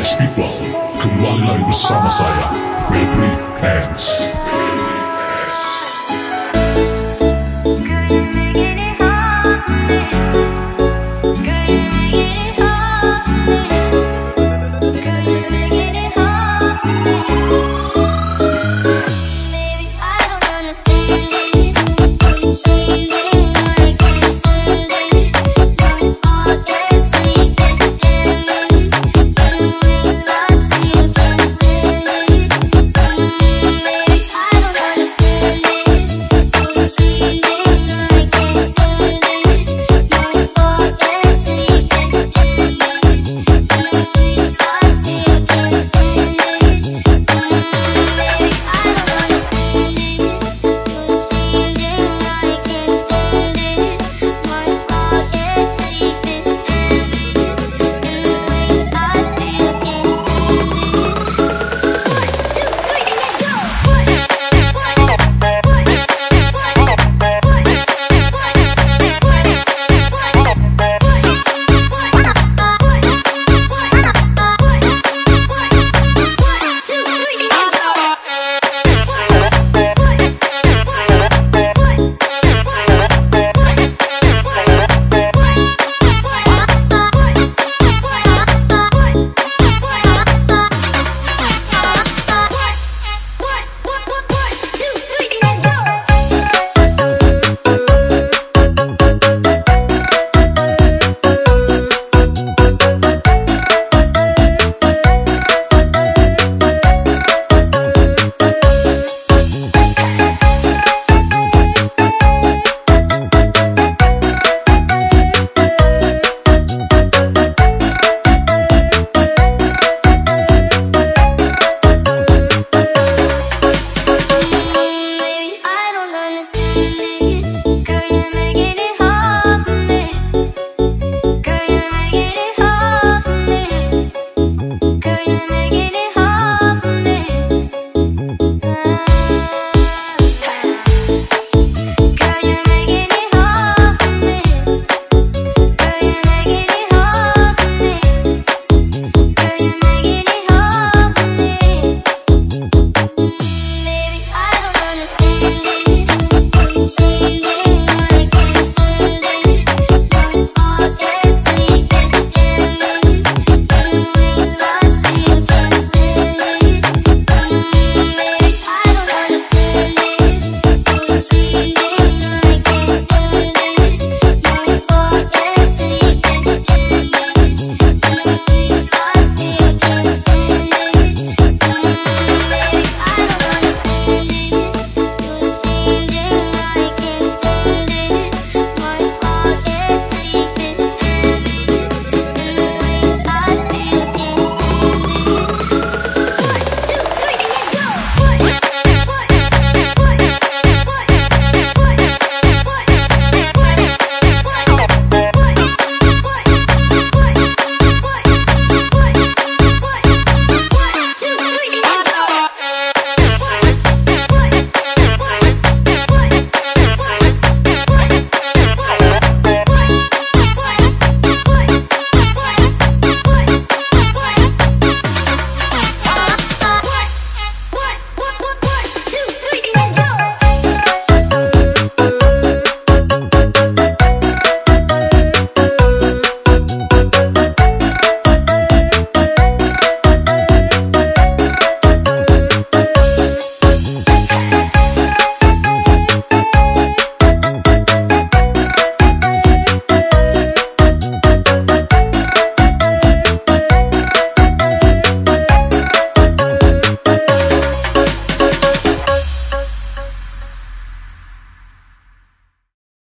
nice people Kembali lagi bersama saya. Baby Hands.